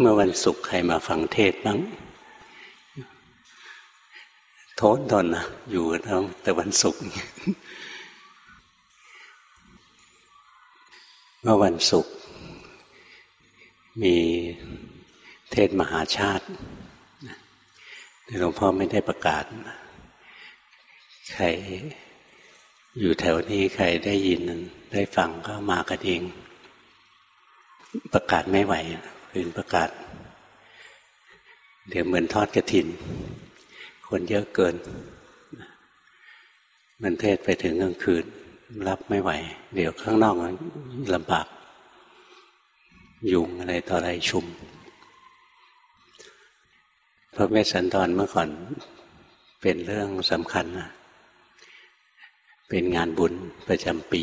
เมื่อวันศุกร์ใครมาฟังเทศบ้างโทษตอนนะอยู่แล้วแต่วันศุกร์เมื่อวันศุกร์มีเทศมหาชาติหลวงพ่อไม่ได้ประกาศ ใครอยู่แถวนี้ใครได้ยินได้ฟังก็มากันเอง ประกาศไม่ไหว คืนประกาศ เดี๋ยวเหมือนทอดกระถิน คนเยอะเกิน มันเทศไปถึงกลางคืน รับไม่ไหว เดี๋ยวข้างนอกลำบากยุงอะไรต่ออะไรชุม พระเวสสันดรเมื่อก่อนเป็นเรื่องสำคัญนะเป็นงานบุญประจำปี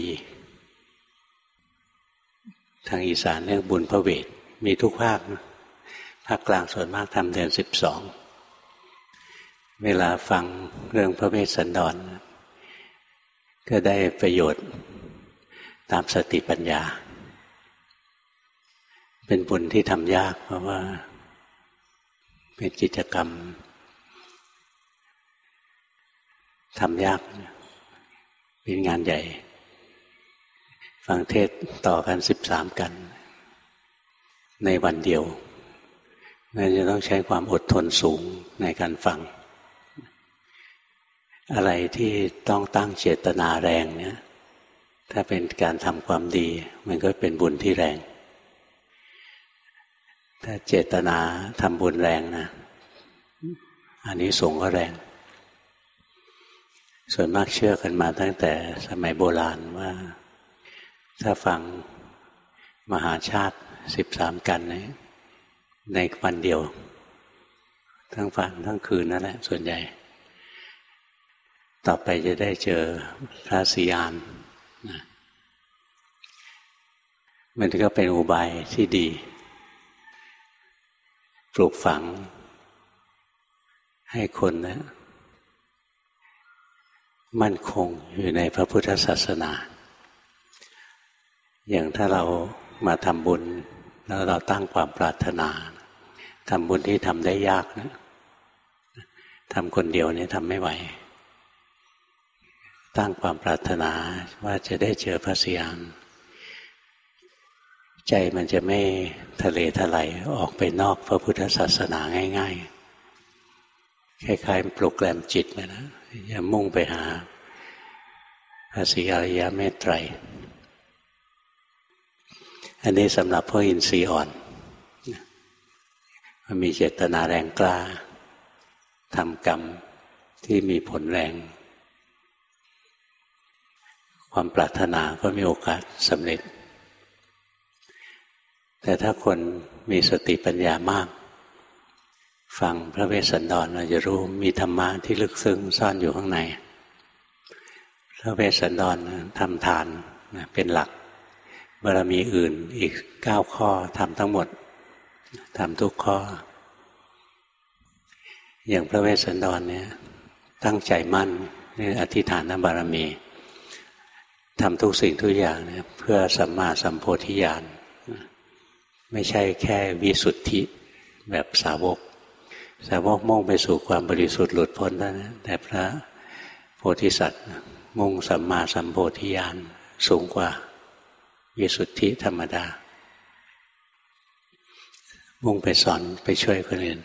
ทางอีสานเรียกบุญพระเวท มีทุกภาคภาคกลางส่วนมากทำเดือนสิบสองเวลาฟังเรื่องพระเวสสันดร ก็ได้ประโยชน์ตามสติปัญญา เป็นบุญที่ทำยากเพราะว่า เป็นกิจกรรมทำยาก เป็นงานใหญ่ ฟังเทศต่อกันสิบสามกัน ในวันเดียวนั่นจะต้องใช้ความอดทนสูงในการฟัง อะไรที่ต้องตั้งเจตนาแรงเนี่ย ถ้าเป็นการทำความดี มันก็เป็นบุญที่แรง ถ้าเจตนาทำบุญแรงนะ อันนี้สงก็แรง ส่วนมากเชื่อกันมาตั้งแต่สมัยโบราณว่า ถ้าฟังมหาชาติ สิบสามกันในในวันเดียว ทั้งฟังทั้งคืนนั่นแหละ ส่วนใหญ่ ต่อไปจะได้เจอพระสีอานนะมันก็เป็นอุบายที่ดี ปลูกฝัง ให้คนนะมั่นคงอยู่ในพระพุทธศาสนา อย่างถ้าเรา มาทำบุญ แล้วเราตั้งความปรารถนาทำบุญที่ทำได้ยากนะทำคนเดียวนี่ทำไม่ไหว ตั้งความปรารถนาว่าจะได้เจอพระสยามใจมันจะไม่ทะเลทลายออกไปนอกพระพุทธศาสนาง่ายๆ คล้ายๆปลุกแกลมจิตนะอย่ามุ่งไปหาภาษีอริยเมตไตร อันนี้สำหรับพวกอินทรีย์อ่อนมันมีเจตนาแรงกล้าทำกรรมที่มีผลแรง ความปรารถนาก็มีโอกาสสำเร็จ แต่ถ้าคนมีสติปัญญามาก ฟังพระเวสสันดรเราจะรู้มีธรรมะที่ลึกซึ้งซ่อนอยู่ข้างใน พระเวสสันดรทำทานเป็นหลัก บารมีอื่นอีกเก้าข้อทำทั้งหมดทำทุกข้อ อย่างพระเวสสันดรเนี่ยตั้งใจมั่นนี่อธิษฐานบารมีทำทุกสิ่งทุกอย่างเนี่ยเพื่อสัมมาสัมโพธิญาณไม่ใช่แค่วิสุทธิแบบสาวก สาวกมุ่งไปสู่ความบริสุทธิ์หลุดพ้นแล้วนะแต่พระโพธิสัตว์มุ่งสัมมาสัมโพธิญาณสูงกว่า วิสุทธิธรรมดา มุ่งไปสอนไปช่วยคนอื่น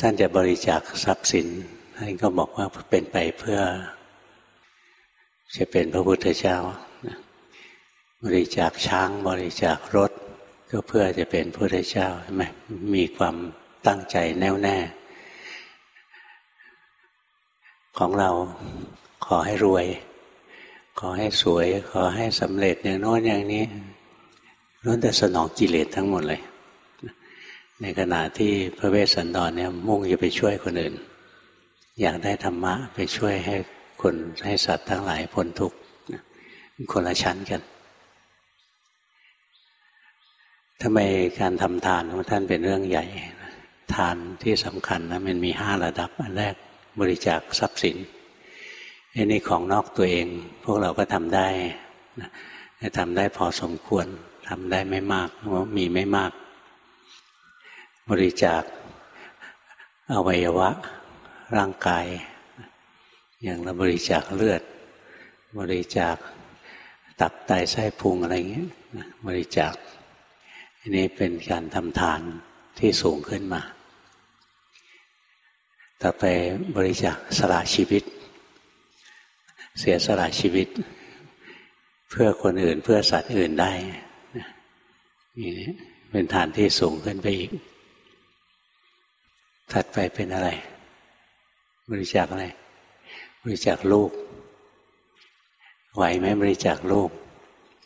ท่านจะบริจาคทรัพย์สินท่านก็บอกว่าเป็นไปเพื่อ จะเป็นพระพุทธเจ้า บริจาคช้างบริจาครถ ก็เพื่อจะเป็นพระเจ้าใช่ไหมมีความตั้งใจแน่วแน่ ของเราขอให้รวย ขอให้สวย ขอให้สำเร็จอย่างโน้นอย่างนี้ล้วนแต่สนองกิเลสทั้งหมดเลย ในขณะที่พระเวสสันดรเนี่ยมุ่งจะไปช่วยคนอื่น อยากได้ธรรมะไปช่วยให้คนให้สัตว์ทั้งหลายพ้นทุกข์คนละชั้นกันทำไมการทำทานของท่านเป็นเรื่องใหญ่ ทานที่สำคัญนะมันมีห้าระดับ อันแรกบริจาคทรัพย์สิน อันนี้ของนอกตัวเอง พวกเราก็ทำได้ทำได้พอสมควรทำได้ไม่มากเพราะมีไม่มาก บริจาคอวัยวะ ร่างกาย อย่างเราบริจาคเลือด บริจาคตับไตไส้พุงอะไรเงี้ยบริจาคอันนี้เป็นการทำทานที่สูงขึ้นมา ต่อไปบริจาคสละชีวิต เสียสละชีวิต เพื่อคนอื่นเพื่อสัตว์อื่นได้นี่เป็นฐานที่สูงขึ้นไปอีก ถัดไปเป็นอะไร บริจาคอะไร บริจาคลูก ไหวไหมบริจาคลูก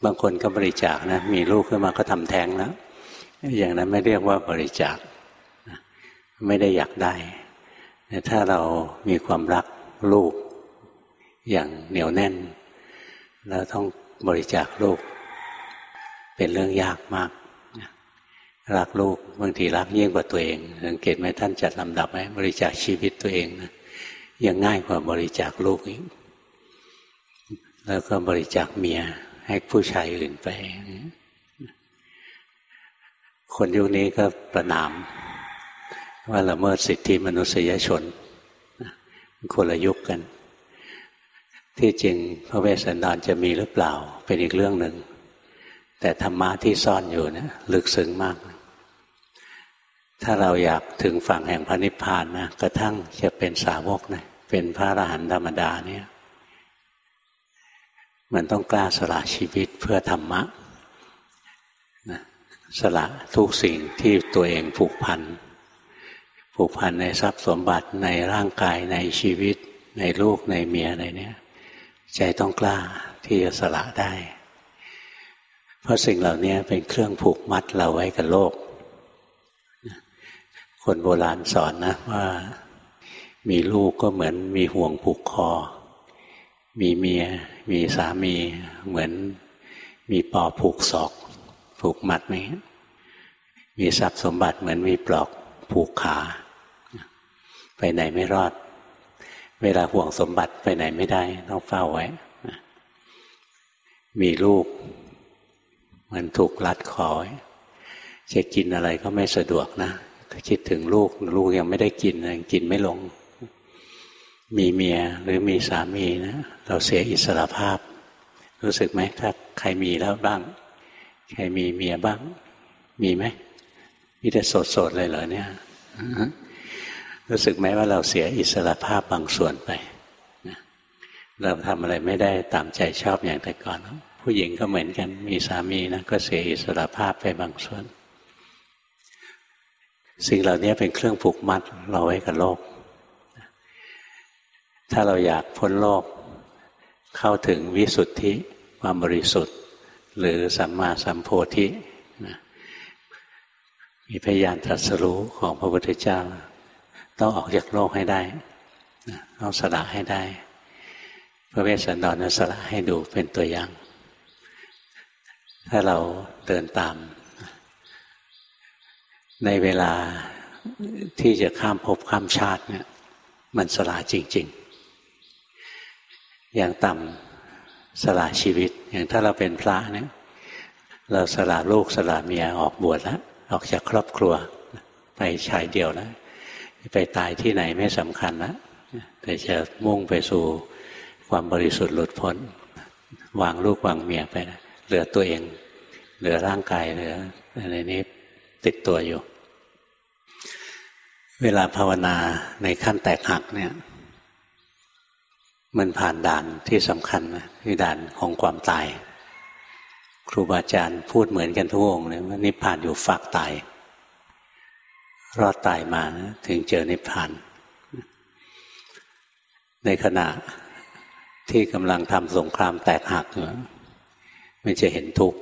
บางคนก็บริจาคนะ มีลูกขึ้นมาก็ทำแท้งแล้ว อย่างนั้นไม่เรียกว่าบริจาค ไม่ได้อยากได้แต่ถ้าเรามีความรักลูก อย่างเหนียวแน่นเราต้องบริจาคลูก เป็นเรื่องยากมากรักลูกบางทีรักยิ่งกว่าตัวเองสังเกตไหมท่านจัดลำดับไหมบริจาคชีวิตตัวเองนะยังง่ายกว่าบริจาคลูกอีกแล้วก็บริจาคเมียให้ผู้ชายอื่นไป คนยุคนี้ก็ประนาม ว่าละเมิดสิทธิมนุษยชนคนละยุคกัน ที่จริงพระเวสสันดรจะมีหรือเปล่า เป็นอีกเรื่องหนึ่ง แต่ธรรมะที่ซ่อนอยู่เนะลึกซึ้งมาก ถ้าเราอยากถึงฝั่งแห่งพระนิพพานนะกระทั่งจะเป็นสาวกนะเป็นพระอรหันต์ธรรมดาเนี่ยมันต้องกล้าสละชีวิตเพื่อธรรมะนะสละทุกสิ่งที่ตัวเองผูกพัน ผูกพันในทรัพย์สมบัติในร่างกายในชีวิต ในลูกในเมียอะไรเนี่ย ใจต้องกล้าที่จะสละได้ เพราะสิ่งเหล่านี้เป็นเครื่องผูกมัดเราไว้กับโลก คนโบราณสอนนะว่ามีลูกก็เหมือนมีห่วงผูกคอ มีเมีย มีสามี เหมือนมีปอผูกศอก ผูกมัดไหมมีทรัพย์สมบัติเหมือนมีปลอกผูกขา ไปไหนไม่รอด เวลาห่วงสมบัติไปไหนไม่ได้ ต้องเฝ้าไว้ มีลูกมือนถูกรัดคอจะกินอะไรก็ไม่สะดวกนะคิดถึงลูกลูกยังไม่ได้กินยังกินไม่ลง มีเมียหรือมีสามีนะเราเสียอิสระภาพ รู้สึกไหมถ้าใครมีแล้วบ้าง ใครมีเมียบ้าง มีไหมมีแต่โสดๆเลยเหรอเนี่ย รู้สึกไหมว่าเราเสียอิสระภาพบางส่วนไปเราทำอะไรไม่ได้ตามใจชอบอย่างแต่ก่อน ผู้หญิงก็เหมือนกัน มีสามีนะก็เสียอิสระภาพไปบางส่วน สิ่งเหล่านี้เป็นเครื่องผูกมัดเราไว้กับโลก ถ้าเราอยากพ้นโลก เข้าถึงวิสุทธิความบริสุทธิ์ หรือสัมมาสัมโพธินะมีพยานตรัสรู้ของพระพุทธเจ้า ต้องออกจากโลกให้ได้ต้องสละให้ได้ พระเวสสันดรนั้นสละให้ดูเป็นตัวอย่าง ถ้าเราเดินตาม ในเวลาที่จะข้ามภพข้ามชาติเนี่ยมันสละจริง ๆ อย่างต่ำสละชีวิต อย่างถ้าเราเป็นพระเนี่ยเราสละลูกสละเมียออกบวชแล้วออกจากครอบครัวไปชายเดียวแล้ว ไปตายที่ไหนไม่สำคัญแล้วแต่จะมุ่งไปสู่ความบริสุทธิ์หลุดพ้น วางลูกวางเมียไปนะเหลือตัวเอง เหลือร่างกายเหลืออะไรนี้ติดตัวอยู่ เวลาภาวนาในขั้นแตกหักเนี่ย มันผ่านด่านที่สำคัญนะคือด่านของความตาย ครูบาอาจารย์พูดเหมือนกันทุกองเลยว่านิพพานอยู่ฝากตาย รอดตายมานะถึงเจอนิพพาน ในขณะที่กำลังทำสงครามแตกหักอยู่มันจะเห็นทุกข์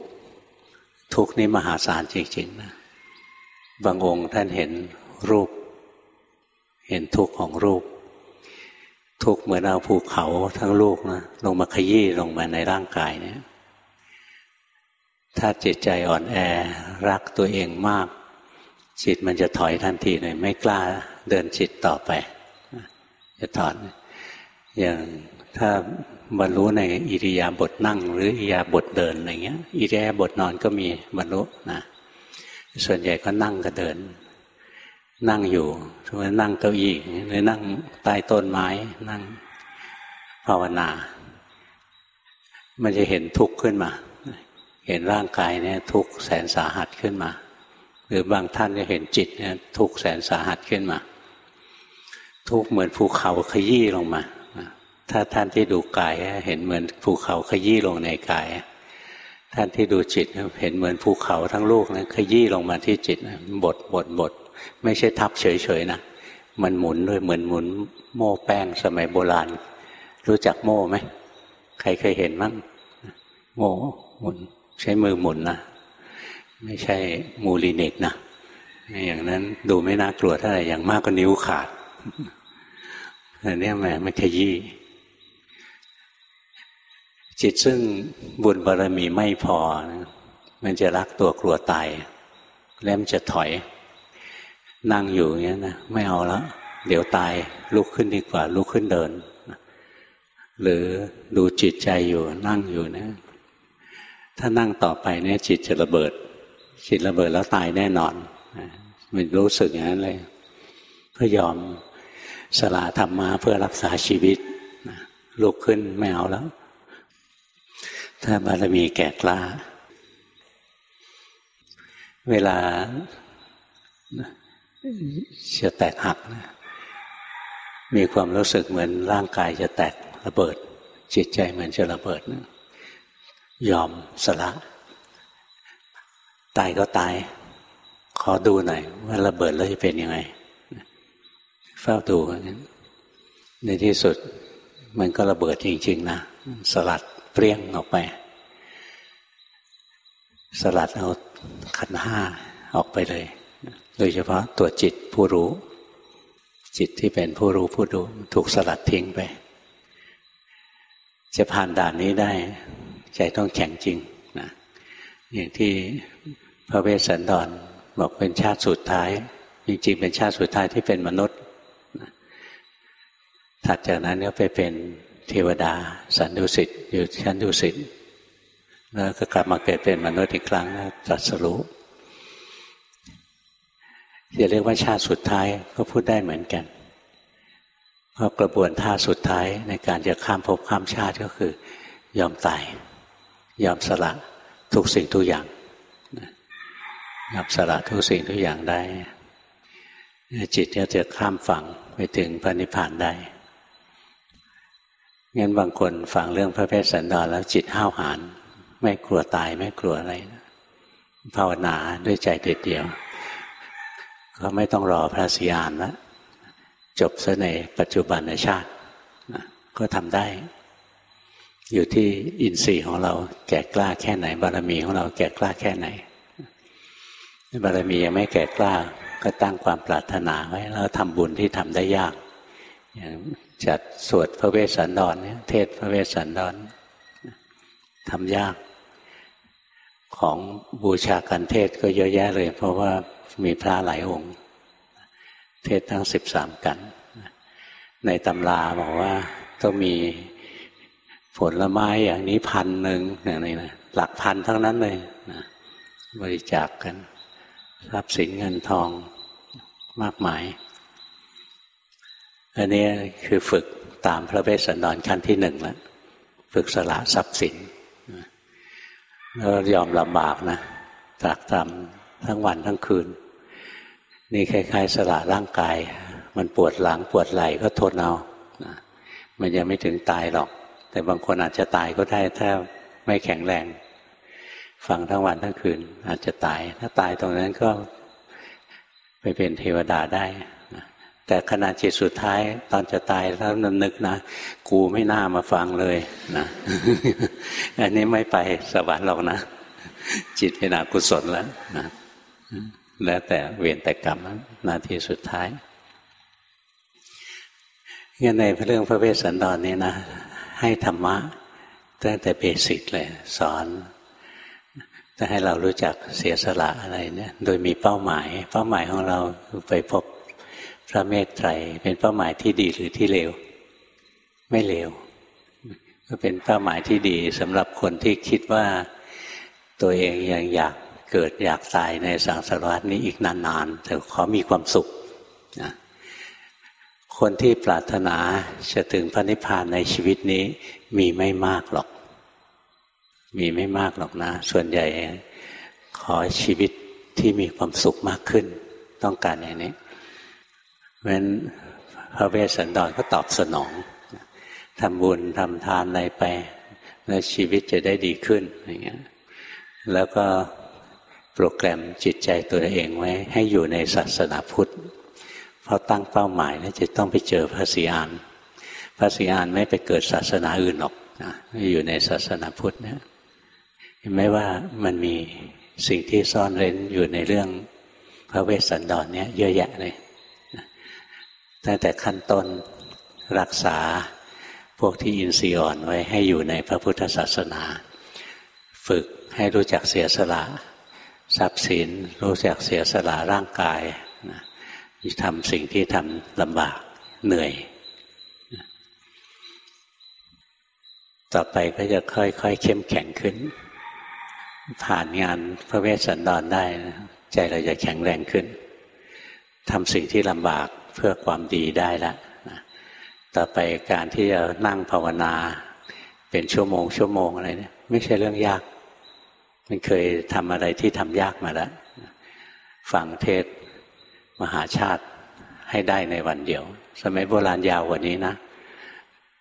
ทุกข์นี้มหาศาลจริงๆนะบางองค์ท่านเห็นรูป เห็นทุกข์ของรูป ทุกข์เหมือนเอาภูเขาทั้งลูกนะลงมาขยี้ลงมาในร่างกายเนี่ยถ้าจิตใจอ่อนแอรักตัวเองมาก จิตมันจะถอยทันทีเลยไม่กล้าเดินจิตต่อไป จะถอนอย่างถ้าบรรลุในอิริยาบถนั่ง หรืออิริยาบถเดินอะไรเงี้ยอิริยาบถนอนก็มีบรรลุนะส่วนใหญ่ก็นั่งก็เดิน นั่งอยู่สมมตินั่งเก้าอี้หรือนั่งใต้ต้นไม้นั่งภาวนา มันจะเห็นทุกข์ขึ้นมา เห็นร่างกายเนี่ยทุกข์แสนสาหัสขึ้นมา หรือบางท่านจะเห็นจิตเนี่ยทุกข์แสนสาหัสขึ้นมา ทุกข์เหมือนภูเขาขยี้ลงมา ถ้าท่านที่ดูกายเห็นเหมือนภูเขาขยี้ลงในกาย ท่านที่ดูจิตเห็นเหมือนภูเขาทั้งลูกนะขยี้ลงมาที่จิตบดบดบดไม่ใช่ทับเฉยๆนะมันหมุนด้วยเหมือนหมุนโม่แป้งสมัยโบราณ รู้จักโม่ไหมใครเคยเห็นมั้งโม่หมุนใช้มือหมุนนะ ไม่ใช่มูลีเนกนะอย่างนั้นดูไม่น่ากลัวเท่าไหร่อย่างมากก็นิ้วขาดอันนี้แหมมันขยี้จิตซึ่งบุญบารรมีไม่พอ มันจะรักตัวกลัวตาย แล้วมันจะถอย นั่งอยู่อย่างนี้นะไม่เอาแล้วเดี๋ยวตายลุกขึ้นดีกว่า ลุกขึ้นเดิน หรือดูจิตใจอยู่นั่งอยู่นะ ถ้านั่งต่อไปเนี่ยจิตจะระเบิด จิตระเบิดแล้วตายแน่นอนมันรู้สึกอย่างนั้นเลยเพื่อยอมสละธรรมมาเพื่อรักษาชีวิตลุกขึ้นไม่เอาแล้ว ถ้าบารมีแก่กล้า เวลาจะแตกหักนะมีความรู้สึกเหมือนร่างกายจะแตกระเบิด จิตใจเหมือนจะระเบิดนะยอมสละ ตายก็ตาย ขอดูหน่อยว่าระเบิดแล้วจะเป็นยังไง เฝ้าดูในที่สุด มันก็ระเบิดจริง ๆ นะ สลัดเปรี้ยงออกไป สลัดเอาขันห้าออกไปเลย โดยเฉพาะตัวจิตผู้รู้ จิตที่เป็นผู้รู้ผู้ดู ถูกสลัดทิ้งไป จะผ่านด่านนี้ได้ ใจต้องแข็งจริงนะอย่างที่ พระเวสสันดรบอกเป็นชาติสุดท้าย จริงๆ เป็นชาติสุดท้ายที่เป็นมนุษย์ถัดจากนั้นก็ไปเป็นเทวดา สันดุสิตอยู่ชั้นดุสิตแล้วก็กลับมาเกิดเป็นมนุษย์อีกครั้งตรัสรู้จะเรียกว่าชาติสุดท้ายก็พูดได้เหมือนกัน เพราะกระบวนท่าสุดท้ายในการจะข้ามภพข้ามชาติก็คือ ยอมตาย ยอมสละทุกสิ่งทุกอย่าง ยอมสละทุกสิ่งทุกอย่างได้ จิตก็จะข้ามฝั่งไปถึงพระนิพพานได้งั้นบางคนฟังเรื่องพระเพศสันดรแล้วจิตห้าวหาญไม่กลัวตายไม่กลัวอะไรภาวนาด้วยใจเด็ดเดียว ก็ไม่ต้องรอพระสิยานแล้วจบซะในปัจจุบันชาติก็ทำได้ อยู่ที่อินทรีย์ของเราแก่กล้าแค่ไหนบารมีของเราแก่กล้าแค่ไหน บารมียังไม่แก่กล้า ก็ตั้งความปรารถนาไว้แล้วทำบุญที่ทำได้ยาก อย่างจัดสวดพระเวสสันดรเนี่ยเทศพระเวสสันดรทำยาก ของบูชากันเทศก็เยอะแยะเลย เพราะว่ามีพระหลายองค์ เทศทั้งสิบสามกัน ในตำราบอกว่าต้องมีผลไม้อย่างนี้พันหนึ่งอย่างนี้นะหลักพันทั้งนั้นเลยนะบริจาคกกัน ทรัพย์สินเงินทองมากมาย อันนี้คือฝึกตามพระเวสสันดรขั้นที่หนึ่งแล้วฝึกสละทรัพย์สินแล้วยอมลำบากนะตรากตรำทั้งวันทั้งคืน นี่คล้ายๆ สละร่างกาย มันปวดหลังปวดไหล่ก็ทนเอานะมันยังไม่ถึงตายหรอก แต่บางคนอาจจะตายก็ได้ถ้าไม่แข็งแรง ฟังทั้งวันทั้งคืน อาจจะตาย ถ้าตายตรงนั้นก็ไปเป็นเทวดาได้แต่ขณะจิตสุดท้ายตอนจะตายแล้วนึกนะ กูไม่น่ามาฟังเลยนะอันนี้ไม่ไปสวรรค์หรอกนะ จิตเป็นอกุศลแล้วนะแล้วแต่เวียนแต่กรรมนาทีสุดท้ายงั้นในเรื่องพระเวสสันดรนี้นะ ให้ธรรมะตั้งแต่เบสิกเลย สอน จะให้เรารู้จักเสียสละอะไรเนี่ยโดยมีเป้าหมาย เป้าหมายของเราไปพบพระเมตไตรเป็นเป้าหมายที่ดีหรือที่เลว ไม่เลวก็เป็นเป้าหมายที่ดีสำหรับคนที่คิดว่าตัวเองยังอยากเกิดอยากตายในสังสารวัฏนี้อีกนานๆ แต่ขอมีความสุขนะคนที่ปรารถนาจะถึงพระนิพพานในชีวิตนี้มีไม่มากหรอก มีไม่มากหรอกนะ ส่วนใหญ่ ขอชีวิตที่มีความสุขมากขึ้น ต้องการอย่างนี้เพราะฉะนั้นพระเวสสันดรก็ตอบสนองทำบุญทำทานอะไรไป แล้วชีวิตจะได้ดีขึ้นอย่างเงี้ยแล้วก็โปรแกรมจิตใจตัวเองไว้ ให้อยู่ในศาสนาพุทธเพราะตั้งเป้าหมายแล้วจะต้องไปเจอพระสีอานพระสีอานไม่ไปเกิดศาสนาอื่นหรอกนะอยู่ในศาสนาพุทธเนี่ย เห็นไหมว่ามันมีสิ่งที่ซ่อนเร้นอยู่ในเรื่องพระเวสสันดรเนี่ยเยอะแยะเลยตั้งแต่ขั้นต้นรักษาพวกที่อินทรีย์อ่อนไว้ให้อยู่ในพระพุทธศาสนา ฝึกให้รู้จักเสียสละทรัพย์สิน รู้จักเสียสละร่างกายทำสิ่งที่ทำลำบากเหนื่อย ต่อไปก็จะค่อยๆเข้มแข็งขึ้น ผ่านงานพระเวสสันดรได้ใจเราจะแข็งแรงขึ้นทำสิ่งที่ลำบากเพื่อความดีได้ล้วต่อไปการที่จะนั่งภาวนา เป็นชั่วโมง ชั่วโมงอะไรเนี่ยไม่ใช่เรื่องยาก มันเคยทำอะไรที่ทำยากมาแล้วฟังเทศมหาชาติให้ได้ในวันเดียว สมัยโบราณยาวกว่านี้นะ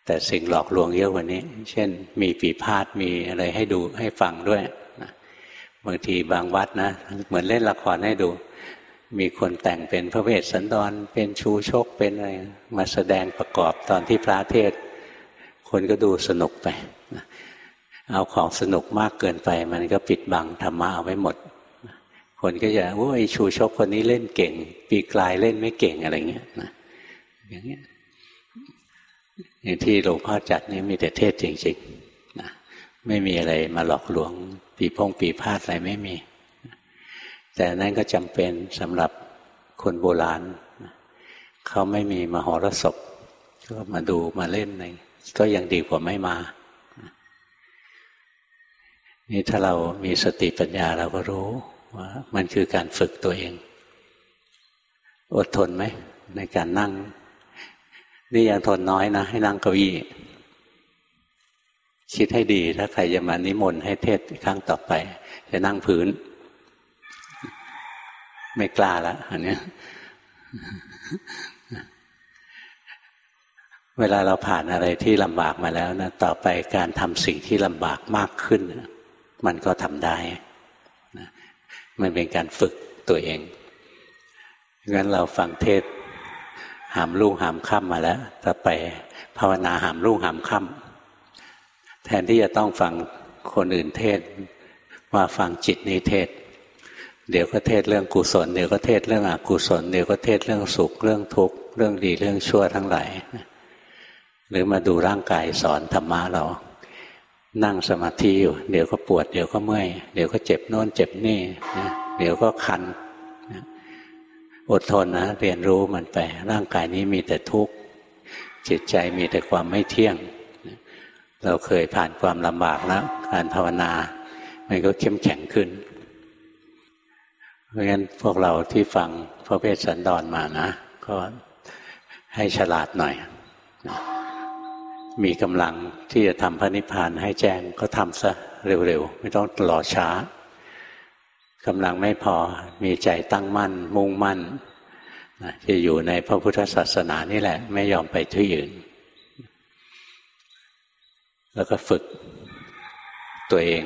แต่สิ่งหลอกลวงเยอะกว่านี้ เช่น มีปีพาดมีอะไรให้ดูให้ฟังด้วย บางทีบางวัดนะ เหมือนเล่นละครให้ดู มีคนแต่งเป็นพระเวสสันดร เป็นชูชกเป็นอะไรมาแสดงประกอบตอนที่พระเทศ คนก็ดูสนุกไปเอาของสนุกมากเกินไป มันก็ปิดบังธรรมะเอาไว้หมด คนก็จะโอ้ยชูชกคนนี้เล่นเก่ง ปีกลายเล่นไม่เก่งอะไรเงี้ยนะอย่างเงี้ยอย่างที่หลวงพ่อจัดนี่มีแต่เทศจริงๆ ไม่มีอะไรมาหลอกลวง ปีพงปีพาดอะไรไม่มี แต่นั่นก็จำเป็นสำหรับคนโบราณ เขาไม่มีมหรสพก็มาดูมาเล่นในก็ยังดีกว่าไม่มา นี่ถ้าเรามีสติปัญญาเราก็รู้ว่ามันคือการฝึกตัวเอง อดทนไหมในการนั่ง นี่ยังทนน้อยนะ ให้นั่งเก้าอี้ คิดให้ดี ถ้าใครจะมานิมนต์ให้เทศครั้งต่อไป จะนั่งพื้น ไม่กล้าละอันนี้เวลาเราผ่านอะไรที่ลำบากมาแล้วนะต่อไปการทำสิ่งที่ลำบากมากขึ้น มันก็ทำได้มันเป็นการฝึกตัวเองงั้นเราฟังเทศหามลุ่งหามค่ำมาแล้ว ต่อไปภาวนาหามลุ่งหามค่ำ แทนที่จะต้องฟังคนอื่นเทศมาฟังจิตนี้เทศ เดี๋ยวก็เทศเรื่องกุศลเดี๋ยวก็เทศเรื่องอกุศลเดี๋ยวก็เทศเรื่องสุขเรื่องทุกข์เรื่องดีเรื่องชั่วทั้งหลายหรือมาดูร่างกายสอนธรรมะเรา นั่งสมาธิอยู่ เดี๋ยวก็ปวด เดี๋ยวก็เมื่อย เดี๋ยวก็เจ็บโน่นเจ็บนี่เดี๋ยวก็คันอดทนนะเรียนรู้มันไปร่างกายนี้มีแต่ทุกข์จิตใจมีแต่ความไม่เที่ยง เราเคยผ่านความลำบากแล้วการภาวนามันก็เข้มแข็งขึ้น เพราะงั้นพวกเราที่ฟังพระเวสสันดรมานะ ก็ให้ฉลาดหน่อย มีกำลังที่จะทำพระนิพพานให้แจ้งก็ทำซะเร็วๆ ไม่ต้องรอช้ากำลังไม่พอมีใจตั้งมั่น มุ่งมั่นจะอยู่ในพระพุทธศาสนานี่แหละ ไม่ยอมไปที่อื่น แล้วก็ฝึกตัวเอง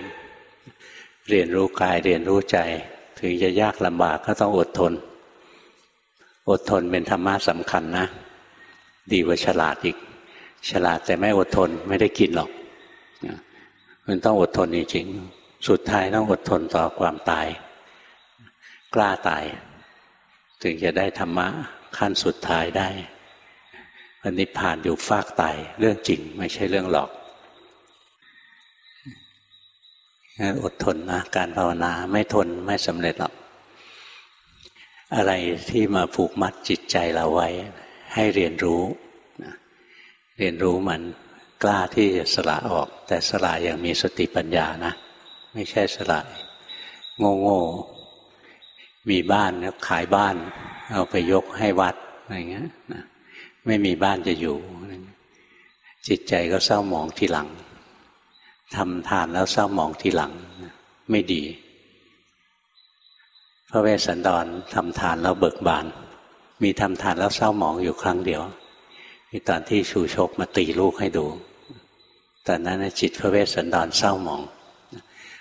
เรียนรู้กายเรียนรู้ใจ ถึงจะยากลำบากก็ต้องอดทน อดทนเป็นธรรมะสำคัญนะ ดีกว่าฉลาดอีก ฉลาดแต่ไม่อดทนไม่ได้กินหรอก มันต้องอดทนจริงๆสุดท้ายต้องอดทนต่อความตาย กล้าตาย ถึงจะได้ธรรมะขั้นสุดท้ายได้อันนี้ผ่านอยู่ฟากตายเรื่องจริงไม่ใช่เรื่องหลอกงั้น อดทนนะการภาวนาไม่ทนไม่สำเร็จหรอกอะไรที่มาผูกมัดจิตใจเราไว้ ให้เรียนรู้นะเรียนรู้มันกล้าที่จะสละออก แต่สละอย่างมีสติปัญญานะ ไม่ใช่สละโง่โง่มีบ้านแล้วขายบ้าน เอาไปยกให้วัดอะไรเงี้ยนะไม่มีบ้านจะอยู่ จิตใจก็เศร้าหมองทีหลัง ทำทานแล้วเศร้าหมองทีหลัง ไม่ดี พระเวสสันดรทำทานแล้วเบิกบาน มีทำทานแล้วเศร้าหมองอยู่ครั้งเดียวมีตอนที่ชูชกมาตีลูกให้ดูตอนนั้นจิตพระเวสสันดรเศร้าหมอง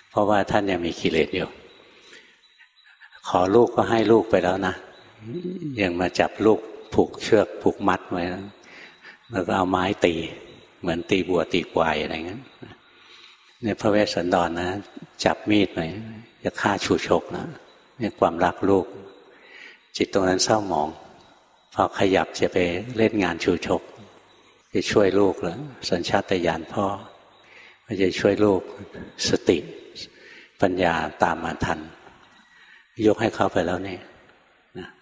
เพราะว่าท่านยังมีกิเลสอยู่ ขอลูกก็ให้ลูกไปแล้วนะยังมาจับลูกผูกเชือกผูกมัดไว้แล้วก็เอาไม้ตี เหมือนตีบัวตีควายอะไรเงี้ย เนี่ยพระเวสสันดรนนะจับมีดไปจะฆ่าชูชกนะเนี่ยความรักลูก จิตตรงนั้นเศร้าหมอง พอขยับจะไปเล่นงานชูชก จะช่วยลูกแล้วสัญชาตญาณพ่อมันจะช่วยลูกสติปัญญาตามมาทัน ยกให้เขาไปแล้วเนี่ย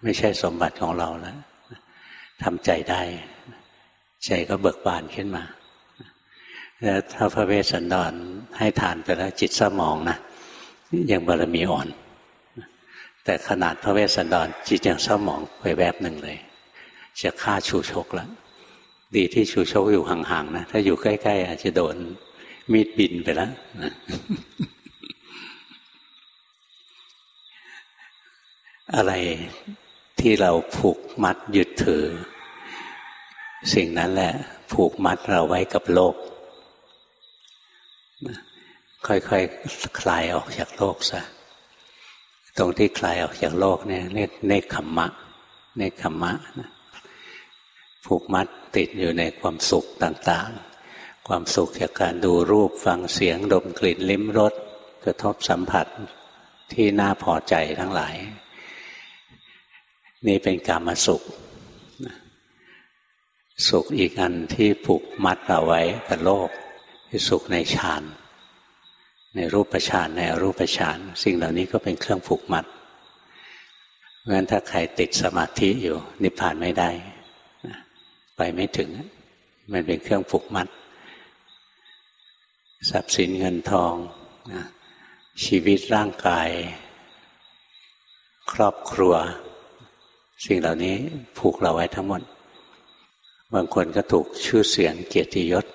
ไม่ใช่สมบัติของเราแล้วทำใจได้ ใจก็เบิกบานขึ้นมา แล้วถ้าพระเวสสันดรให้ทานไปแล้วจิตหมองนะยังบารมีอ่อน แต่ขนาดพระเวสสันดรจิตยังหมองไปแวบหนึ่งเลย จะฆ่าชูชกแล้วดีที่ชูชกอยู่ห่างๆนะถ้าอยู่ใกล้ ๆ อาจจะโดนมีดบินไปแล้วนะอะไรที่เราผูกมัดยึดถือ สิ่งนั้นแหละ ผูกมัดเราไว้กับโลก ค่อยๆคคลายออกจากโลกซะ ตรงที่คลายออกจากโลกเนี่ยเรียกเนคขมมะ เนคขมมะนะผูกมัดติดอยู่ในความสุขต่างๆ ความสุขจากการดูรูปฟังเสียงดมกลิ่นลิ้มรสกระทบสัมผัสที่น่าพอใจทั้งหลาย นี่เป็นกรรมสุข สุขอีกอันที่ผูกมัดเราไว้กับโลกคือสุขในฌาน ในรูปฌานในอรูปฌานสิ่งเหล่านี้ก็เป็นเครื่องผูกมัดเพราะฉะนั้นถ้าใครติดสมาธิอยู่ นิพพานไม่ได้ไปไม่ถึง มันเป็นเครื่องผูกมัด ทรัพย์สินเงินทองชีวิตร่างกาย ครอบครัว สิ่งเหล่านี้ผูกเราไว้ทั้งหมด บางคนก็ถูกชื่อเสียงเกียรติยศ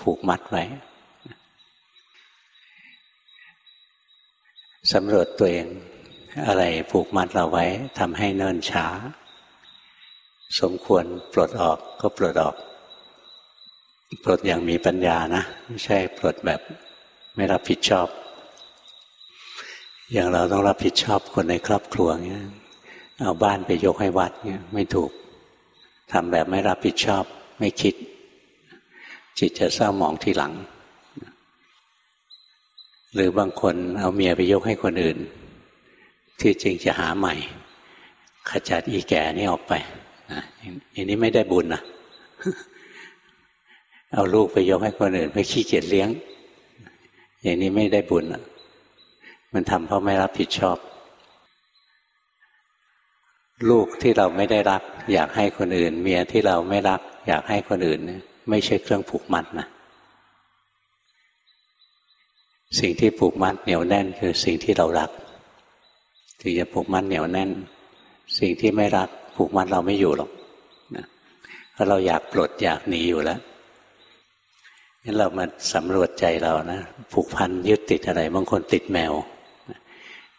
ผูกมัดไว้ สำรวจตัวเอง อะไรผูกมัดเราไว้ทำให้เนิ่นช้า สมควรปลดออกก็ปลดออก ปลดอย่างมีปัญญานะ ไม่ใช่ปลดแบบไม่รับผิดชอบ อย่างเราต้องรับผิดชอบคนในครอบครัวเงี้ยเอาบ้านไปยกให้วัดเงี้ยไม่ถูกทำแบบไม่รับผิดชอบไม่คิด จิตจะเศร้าหมองทีหลัง หรือบางคนเอาเมียไปยกให้คนอื่น ที่จริงจะหาใหม่ ขจัดอีแก่นี่ออกไปนะอย่างนี้ไม่ได้บุญนะเอาลูกไปยกให้คนอื่น ไปขี้เกียจเลี้ยง อย่างนี้ไม่ได้บุญมันทำเพราะไม่รับผิดชอบ ลูกที่เราไม่ได้รัก อยากให้คนอื่น เมียที่เราไม่รัก อยากให้คนอื่น ไม่ใช่เครื่องผูกมัดนะ สิ่งที่ผูกมัดเหนียวแน่นคือสิ่งที่เรารักถึงจะผูกมัดเหนียวแน่น สิ่งที่ไม่รักผูกมัดเราไม่อยู่หรอกนะเพราะเราอยากปลดอยากหนีอยู่แล้วงั้นเรามาสำรวจใจเรานะผูกพันยึดติดอะไร บางคนติดแมว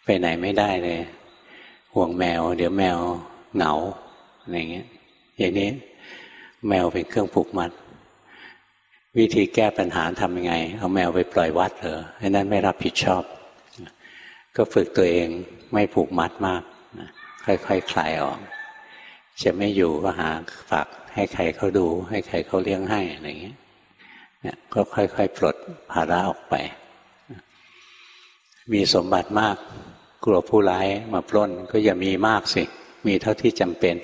ไปไหนไม่ได้เลย ห่วงแมว เดี๋ยวแมวเหงาอะไรเงี้ยอย่างนี้แมวเป็นเครื่องผูกมัด วิธีแก้ปัญหาทำยังไง เอาแมวไปปล่อยวัดเหรอไอ้นั้นไม่รับผิดชอบ ก็ฝึกตัวเองไม่ผูกมัดมาก ค่อยๆคคลายออก จะไม่อยู่ก็หาฝากให้ใครเขาดู ให้ใครเขาเลี้ยงให้อะไรอย่างเงี้ยเนี่ยก็ค่อยๆปลดภาระออกไป มีสมบัติมาก กลัวผู้ร้ายมาปล้นก็อย่ามีมากสิ มีเท่าที่จำเป็น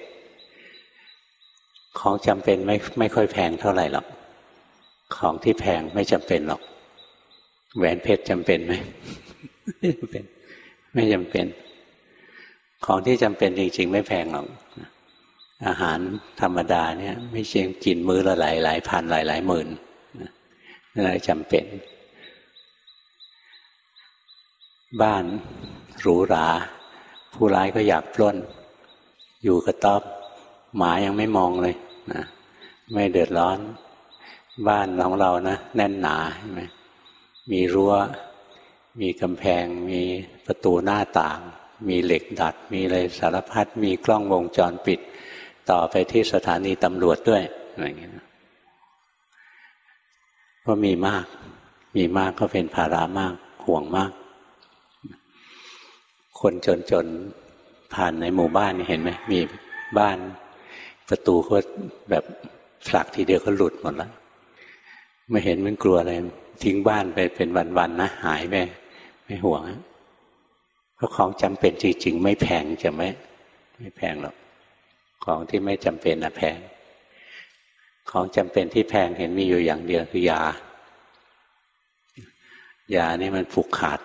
ของจำเป็นไม่ไม่ค่อยแพงเท่าไหร่หรอก ของที่แพงไม่จำเป็นหรอก แหวนเพชรจำเป็นไหมไม่จำเป็น ไม่จำเป็น ของที่จำเป็นจริง ๆ ไม่แพงหรอกอาหารธรรมดาเนี่ย ไม่ใช่กินมื้อละหลายหลายพันหลายหลายหมื่นนั่นจำเป็น บ้านหรูหรา ผู้ร้ายก็อยากปล้น อยู่กระต๊อบหมายังไม่มองเลยนะไม่เดือดร้อน บ้านของเรานะแน่นหนาใช่ไหมมีรั้ว มีกำแพง มีประตูหน้าต่าง มีเหล็กดัด มีอะไรสารพัดมีกล้องวงจรปิด ต่อไปที่สถานีตำรวจด้วยอะไรอย่างเงี้ยก็มีมาก มีมากก็เป็นภาระมากห่วงมาก คนจนๆผ่านในหมู่บ้านเห็นไหมมีบ้านประตูก็แบบผลักทีเดียวก็หลุดหมดแล้ว ไม่เห็นมันกลัวอะไรทิ้งบ้านไปเป็นวันๆนะหายไปไม่ห่วงเพราะของจำเป็นจริงๆ ไม่แพงจะไม่ไม่แพงหรอกของที่ไม่จำเป็นนะแพง ของจำเป็นที่แพงเห็นมีอยู่อย่างเดียวคือยา ยานี่มันผูกขาด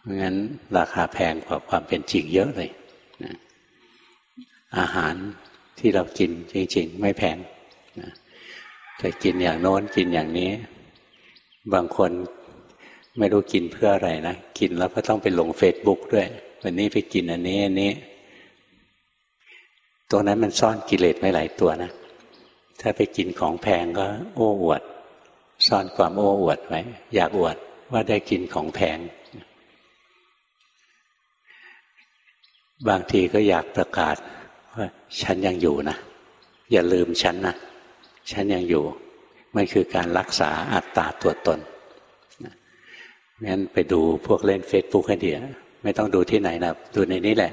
เพราะงั้นราคาแพงกว่าความเป็นจริงเยอะเลยนะอาหารที่เรากินจริงๆ ไม่แพงนะ แต่กินอย่างโน้นกินอย่างนี้ บางคนไม่รู้กินเพื่ออะไรนะ กินแล้วก็ต้องไปลงเฟซบุ๊กด้วย วันนี้ไปกินอันนี้อันนี้ ตัวนั้นมันซ่อนกิเลสไม่หลายตัวนะ ถ้าไปกินของแพงก็ โอ้อวด ซ่อนความโอ้อวดไว้อยากอวดว่าได้กินของแพง บางทีก็อยากประกาศว่าฉันยังอยู่นะ อย่าลืมฉันนะ ฉันยังอยู่ มันคือการรักษาอัตตาตัวตนงั้นไปดูพวกเล่นเฟซบุ๊กให้ดีไม่ต้องดูที่ไหนนะดูในนี้แหละ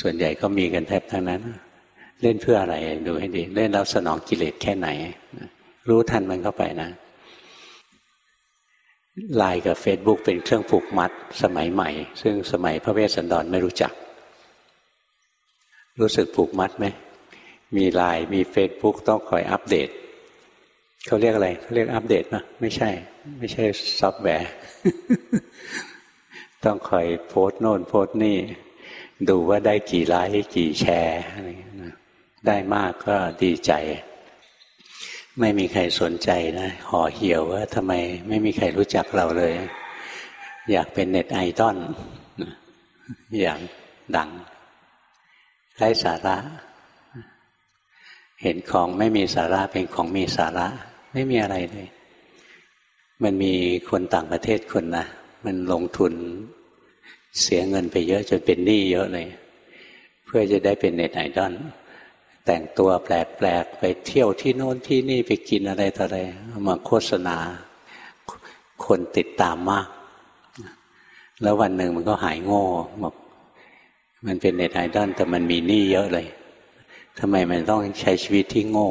ส่วนใหญ่ก็มีกันแทบทั้งนั้น เล่นเพื่ออะไรดูให้ดี เล่นแล้วสนองกิเลสแค่ไหน รู้ทันมันเข้าไปนะไลน์กับเฟซบุ๊กเป็นเครื่องผูกมัดสมัยใหม่ ซึ่งสมัยพระเวสสันดรไม่รู้จัก รู้สึกผูกมัดไหม มีไลน์มีเฟซบุ๊กต้องคอยอัปเดตเขาเรียกอะไรเขาเรียกอัปเดตปะไม่ใช่ ไม่ใช่ซอฟต์แวร์ต้องคอยโพสต์โน่นโพสต์นี่ ดูว่าได้กี่ไลค์กี่แชร์อะไรได้มากก็ดีใจ ไม่มีใครสนใจนะห่อเหี่ยวว่าทำไมไม่มีใครรู้จักเราเลย อยากเป็นเน็ตไอดอลอยากดังไร้สาระ เห็นของไม่มีสาระเป็นของมีสาระ ไม่มีอะไรเลย มันมีคนต่างประเทศคนนะมันลงทุนเสียเงินไปเยอะจนเป็นหนี้เยอะเลย เพื่อจะได้เป็นเน็ตไอดอลแต่งตัวแปลกๆไปเที่ยวที่โน้นที่นี่ไปกินอะไรต่ออะไรมาโฆษณา คนติดตามมาก แล้ววันหนึ่งมันก็หายโง่บอกมันเป็นเน็ตไอดอลแต่มันมีหนี้เยอะเลย ทำไมมันต้องใช้ชีวิตที่โง่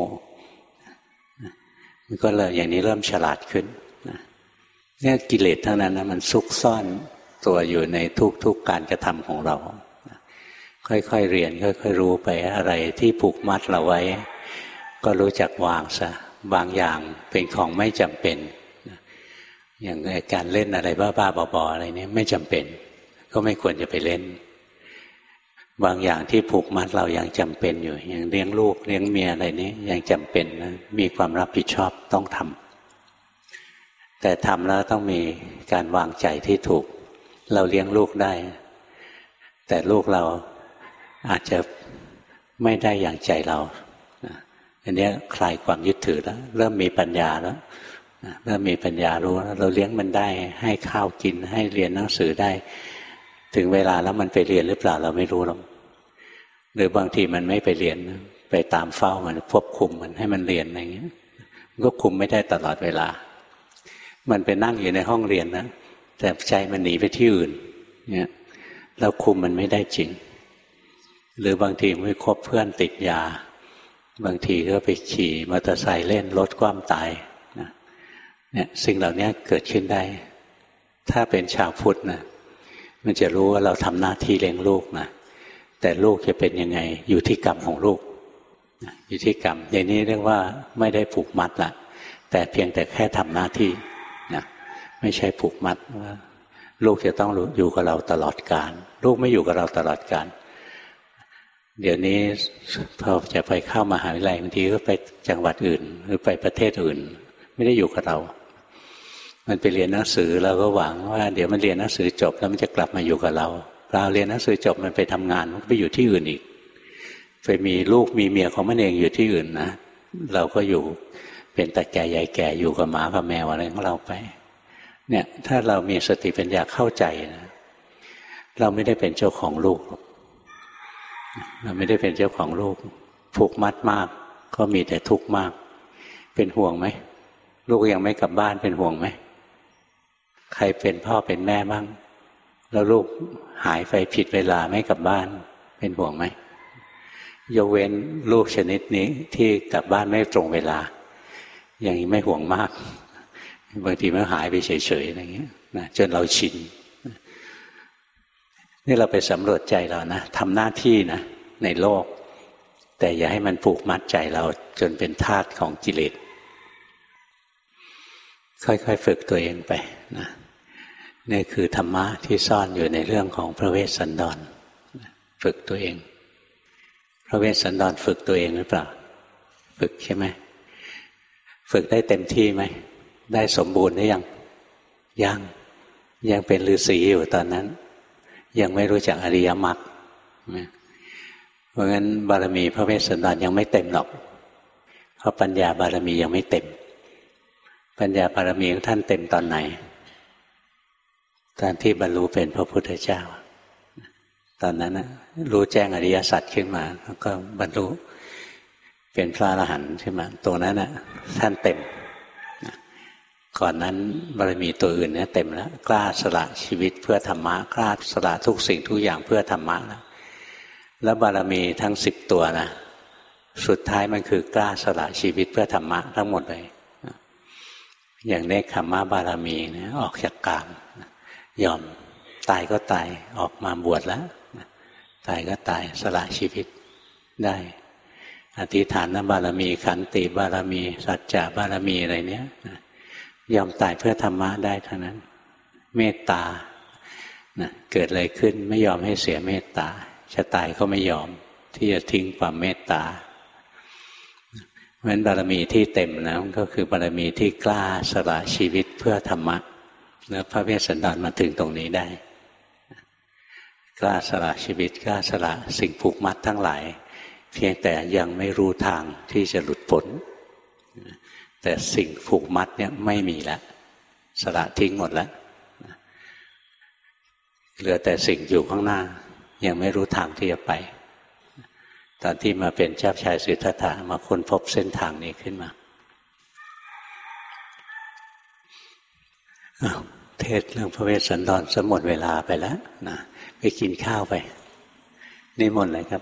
มันก็เลยอย่างนี้เริ่มฉลาดขึ้นเนี่ยกิเลสทั้งนั้นนะมันซุกซ่อนตัวอยู่ในทุกๆกการกระทำของเรา ค่อยๆเรียน ค่อยๆรู้ไปอะไรที่ผูกมัดเราไว้ ก็รู้จักวางซะบางอย่างเป็นของไม่จำเป็นอย่างการเล่นอะไรบ้าๆบอๆอะไรนี้ไม่จำเป็น ก็ไม่ควรจะไปเล่น บางอย่างที่ผูกมัดเรายังจำเป็นอยู่อย่างเลี้ยงลูกเลี้ยงเมียอะไรนี้ยังจำเป็นนะมีความรับผิดชอบต้องทำแต่ทำแล้วต้องมีการวางใจที่ถูก เราเลี้ยงลูกได้ แต่ลูกเราอาจจะไม่ได้อย่างใจเราอันนี้คลายความยึดถือแล้ว เริ่มมีปัญญาแล้วเริ่มมีปัญญารู้แล้วเราเลี้ยงมันได้ ให้ข้าวกินให้เรียนหนังสือได้ ถึงเวลาแล้วมันไปเรียนหรือเปล่าเราไม่รู้หรอกหรือบางทีมันไม่ไปเรียน ไปตามเฝ้ามันควบคุมมันให้มันเรียนอะไรเงี้ยก็คุมไม่ได้ตลอดเวลา มันไปนั่งอยู่ในห้องเรียนนะแต่ใจมันหนีไปที่อื่น เนี่ยเราคุมมันไม่ได้จริง หรือบางทีไม่คบเพื่อนติดยา บางทีก็ไปขี่มอเตอร์ไซค์เล่นรถความตายนะเนี่ยสิ่งเหล่านี้เกิดขึ้นได้ ถ้าเป็นชาวพุทธนะ มันจะรู้ว่าเราทำหน้าที่เลี้ยงลูกนะแต่ลูกจะเป็นยังไง อยู่ที่กรรมของลูกอยู่ที่กรรมอย่างนี้เรียกว่าไม่ได้ผูกมัดละแต่เพียงแต่แค่ทำหน้าที่นะไม่ใช่ผูกมัดว่าลูกจะต้องอยู่กับเราตลอดการ ลูกไม่อยู่กับเราตลอดการ เดี๋ยวนี้พอจะไปเข้ามาหาวิทยาลัยบางทีก็ไปจังหวัดอื่น หรือไปประเทศอื่น ไม่ได้อยู่กับเรา มันไปเรียนหนังสือเราก็หวังว่าเดี๋ยวมันเรียนหนังสือจบแล้วมันจะกลับมาอยู่กับเราเราเรียนหนังสือจบมันไปทำงานมันไปอยู่ที่อื่นอีก ไปมีลูกมีเมียของมันเองอยู่ที่อื่นนะเราก็อยู่เป็นตาแก่ใหญ่แก่อยู่กับหมากับแมวอะไรของเราไป เนี่ยถ้าเรามีสติปัญญาเข้าใจนะ เราไม่ได้เป็นเจ้าของลูก เราไม่ได้เป็นเจ้าของลูกผูกมัดมาก ก็มีแต่ทุกข์มาก เป็นห่วงไหมลูกยังไม่กลับบ้านเป็นห่วงไหม ใครเป็นพ่อเป็นแม่บ้างแล้วลูกหายไปผิดเวลาไม่กลับบ้าน เป็นห่วงไหมยกเว้นลูกชนิดนี้ที่กลับบ้านไม่ตรงเวลา อย่างนี้ไม่ห่วงมาก บางทีมันหายไปเฉยๆอะไรเงี้ยนะจนเราชินนี่เราไปสำรวจใจเรานะทำหน้าที่นะในโลก แต่อย่าให้มันผูกมัดใจเราจนเป็นทาสของกิเลสค่อยๆฝึกตัวเองไปนะ นี่คือธรรมะที่ซ่อนอยู่ในเรื่องของพระเวสสันดร ฝึกตัวเอง พระเวสสันดรฝึกตัวเองหรือเปล่า ฝึกใช่ไหมฝึกได้เต็มที่ไหม ได้สมบูรณ์หรือยัง ยังยังเป็นฤาษีอยู่ตอนนั้น ยังไม่รู้จักอริยมรรคเพราะงั้นบารมีพระเวสสันดรยังไม่เต็มหรอก เพราะปัญญาบารมียังไม่เต็ม ปัญญาบารมีของท่านเต็มตอนไหน ตอนที่บรรลุเป็นพระพุทธเจ้า ตอนนั้นนะรู้แจ้งอริยสัจขึ้นมา แล้วก็บรรลุเป็นพระอรหันต์ขึ้นมาตรงนั้นนะท่านเต็ม ก่อนนั้นบารมีตัวอื่นเนี่ยเต็มแล้วกล้าสละชีวิตเพื่อธรรมะกล้าสละทุกสิ่งทุกอย่างเพื่อธรรมะแล้วแล้วบารมีทั้งสิบตัวนะสุดท้ายมันคือกล้าสละชีวิตเพื่อธรรมะทั้งหมดเลย อย่างเนคขมะบารมีเนี่ยออกจากกาม ยอมตายก็ตายออกมาบวชแล้วตายก็ตายสละชีวิตได้ อธิษฐานบารมี ขันติบารมี สัจจะบารมีอะไรเนี้ยยอมตายเพื่อธรรมะได้เท่านั้น เมตตานะเกิดอะไรขึ้นไม่ยอมให้เสียเมตตาจะตายก็ไม่ยอมที่จะทิ้งความเมตตาเพราะฉะนั้นบารมีที่เต็มนะก็คือบารมีที่กล้าสละชีวิตเพื่อธรรมะ แล้วพระเวสสันดรมาถึงตรงนี้ได้กล้าสละชีวิตกล้าสละสิ่งผูกมัดทั้งหลาย เพียงแต่ยังไม่รู้ทางที่จะหลุดพ้นแต่สิ่งผูกมัดเนี่ยไม่มีแล้วสละทิ้งหมดแล้วเหลือแต่สิ่งอยู่ข้างหน้า ยังไม่รู้ทางที่จะไป ตอนที่มาเป็นเจ้าชายสิทธัตถะมาค้นพบเส้นทางนี้ขึ้นมา เทศเรื่องพระเวสสันดรสมหมดเวลาไปแล้วนะไปกินข้าวไปนิมนต์เลยครับ